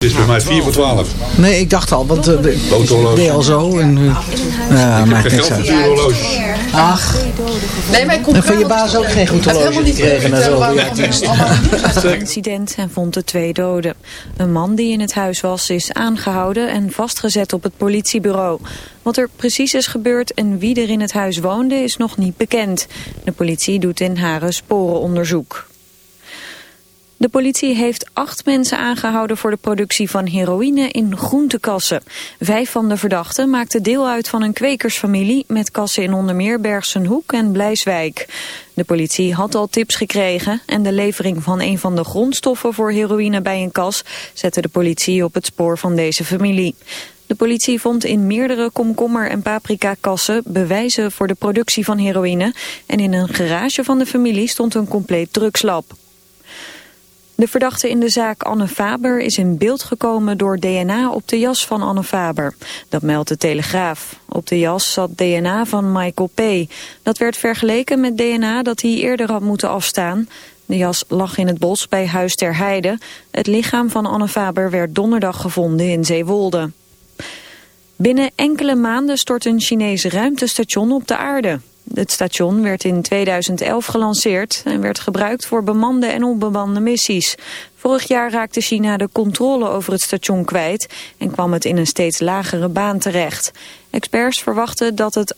Het is bij mij 4 voor 12. Nee, ik dacht al, want uh, ik deed al zo. En, uh, Geen niks geld voor. Ach, Nee, maar ik kom en van je baas ook geen goed horloge helemaal niet gekregen dienst. allemaal- Het incident en vond de twee doden. Een man die in het huis was is aangehouden en vastgezet op het politiebureau. Wat er precies is gebeurd en wie er in het huis woonde is nog niet bekend. De politie doet in Haren sporenonderzoek. De politie heeft acht mensen aangehouden voor de productie van heroïne in groentekassen. Vijf van de verdachten maakten deel uit van een kwekersfamilie met kassen in onder meer Bergsenhoek en Blijswijk. De politie had al tips gekregen en de levering van een van de grondstoffen voor heroïne bij een kas zette de politie op het spoor van deze familie. De politie vond in meerdere komkommer- en paprikakassen bewijzen voor de productie van heroïne en in een garage van de familie stond een compleet drugslab. De verdachte in de zaak Anne Faber is in beeld gekomen door DNA op de jas van Anne Faber. Dat meldt de Telegraaf. Op de jas zat DNA van Michael P. Dat werd vergeleken met DNA dat hij eerder had moeten afstaan. De jas lag in het bos bij Huis ter Heide. Het lichaam van Anne Faber werd donderdag gevonden in Zeewolde. Binnen enkele maanden stort een Chinees ruimtestation op de aarde. Het station werd in 2011 gelanceerd en werd gebruikt voor bemande en onbemande missies. Vorig jaar raakte China de controle over het station kwijt en kwam het in een steeds lagere baan terecht. Experts verwachten dat het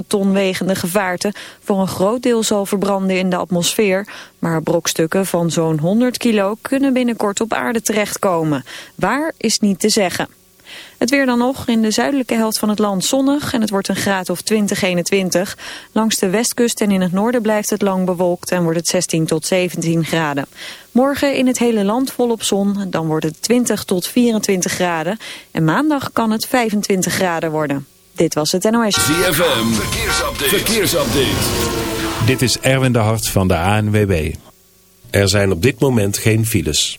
8,5 ton wegende gevaarte voor een groot deel zal verbranden in de atmosfeer, maar brokstukken van zo'n 100 kilo kunnen binnenkort op aarde terechtkomen. Waar is niet te zeggen. Het weer dan nog. In de zuidelijke helft van het land zonnig en het wordt een graad of 20, 21. Langs de westkust en in het noorden blijft het lang bewolkt en wordt het 16 tot 17 graden. Morgen in het hele land volop zon, dan wordt het 20 tot 24 graden. En maandag kan het 25 graden worden. Dit was het NOS. ZFM, verkeersupdate. verkeersupdate. Dit is Erwin de Hart van de ANWB. Er zijn op dit moment geen files.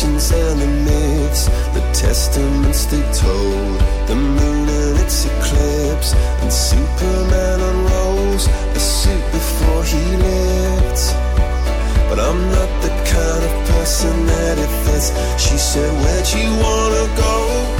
legends and the myths, the testaments they told, the moon and its eclipse, and Superman unrolls a suit before he lived. But I'm not the kind of person that it fits. She said, Where'd you wanna go?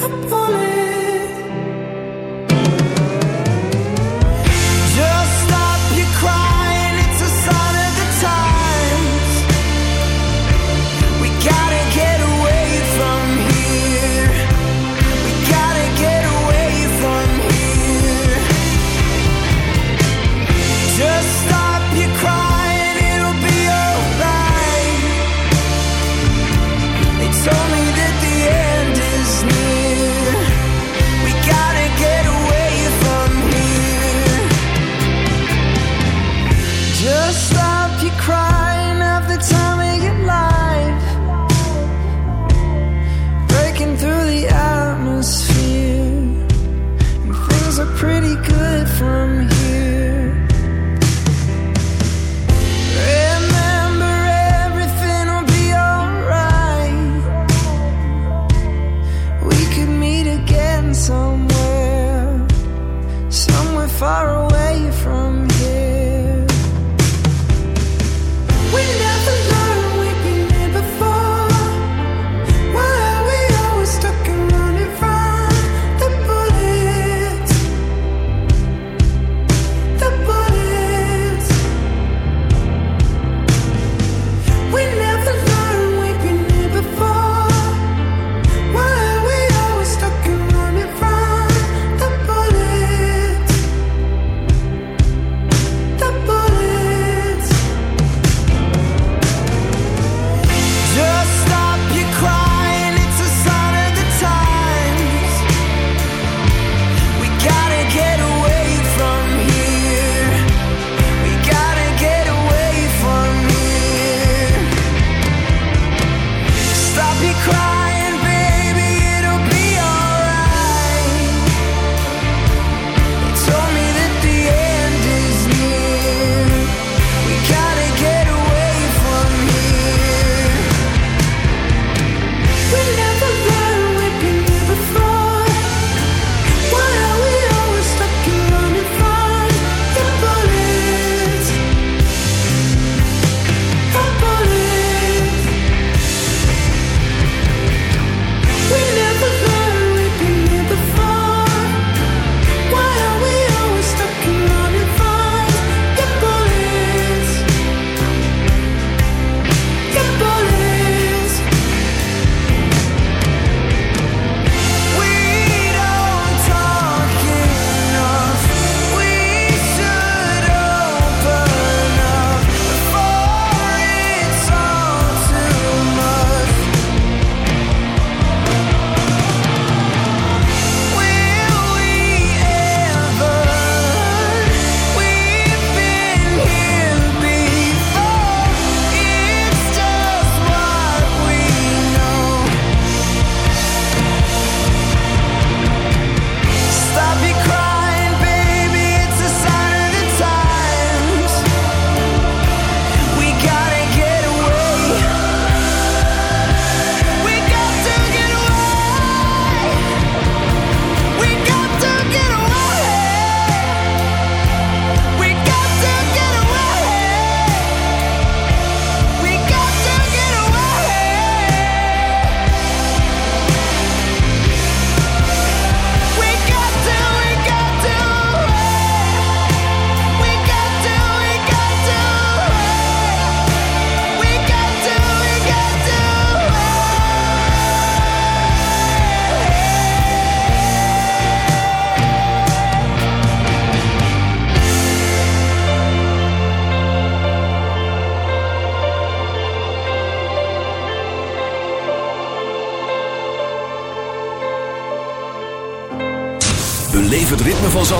I'm falling.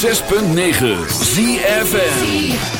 106.9 ZFN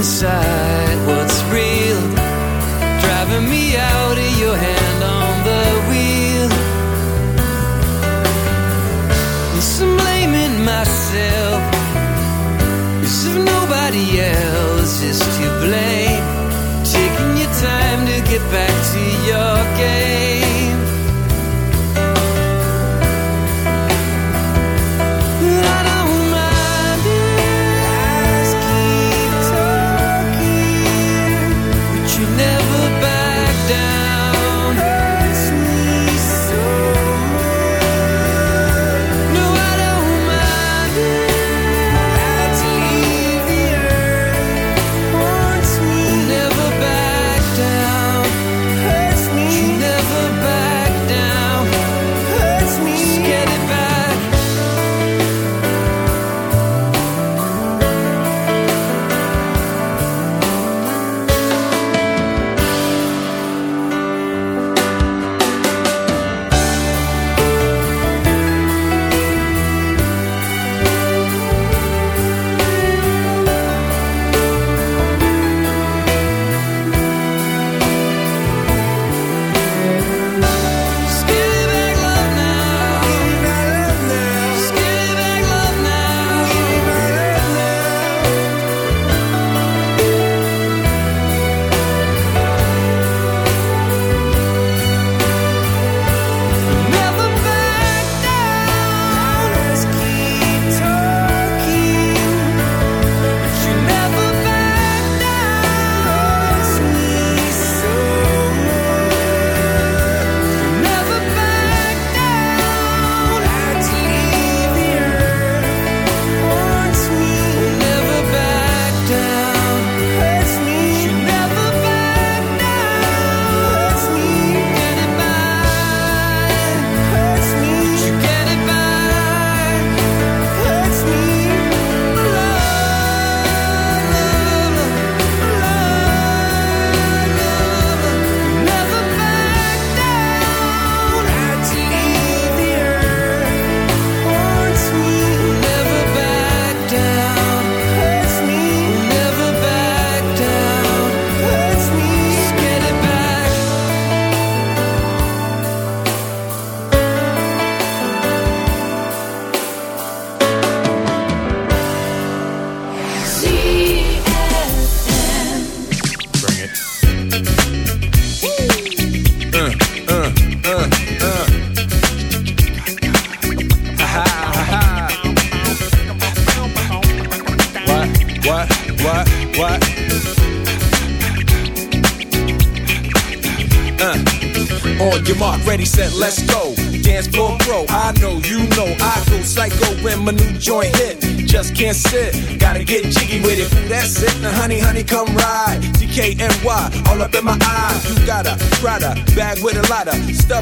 decide what's real. Driving me out of your hand on the wheel. Yes, I'm blaming myself. Cause if nobody else is to blame, taking your time to get back to your game.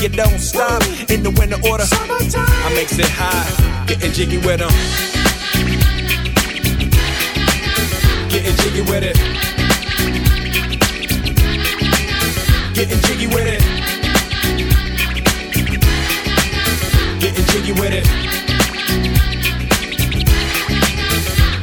You don't stop in the winter order. I makes it high, getting jiggy with them. Getting jiggy with it. Getting jiggy with it. Getting jiggy with it.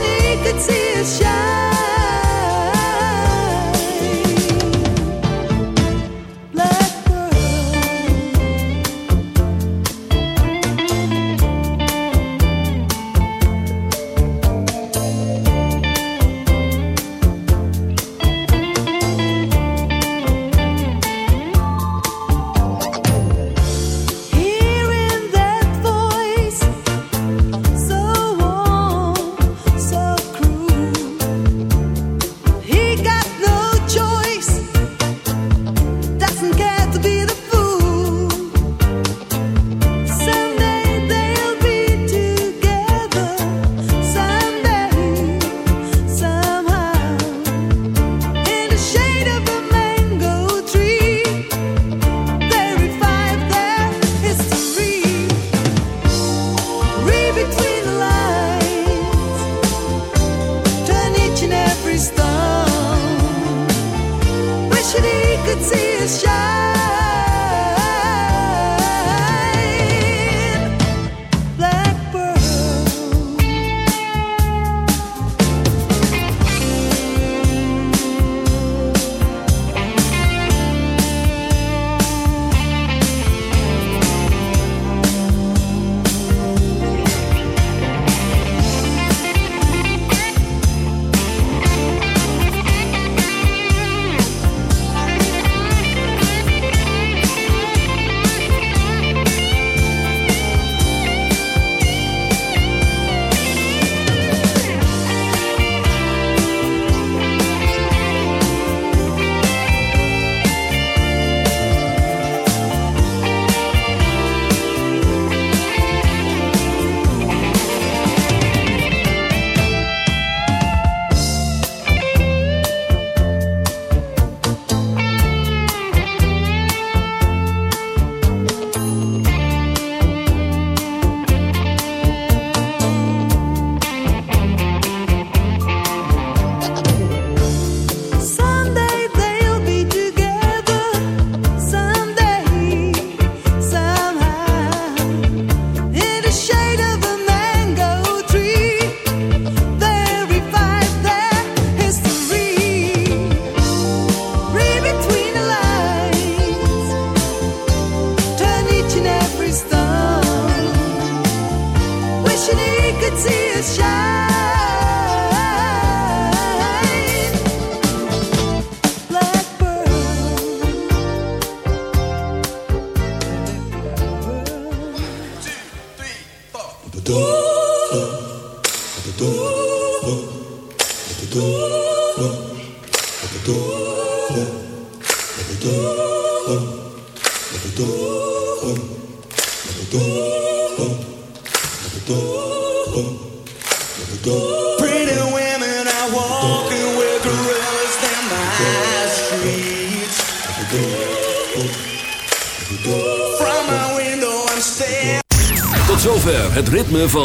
wish he could see us shine.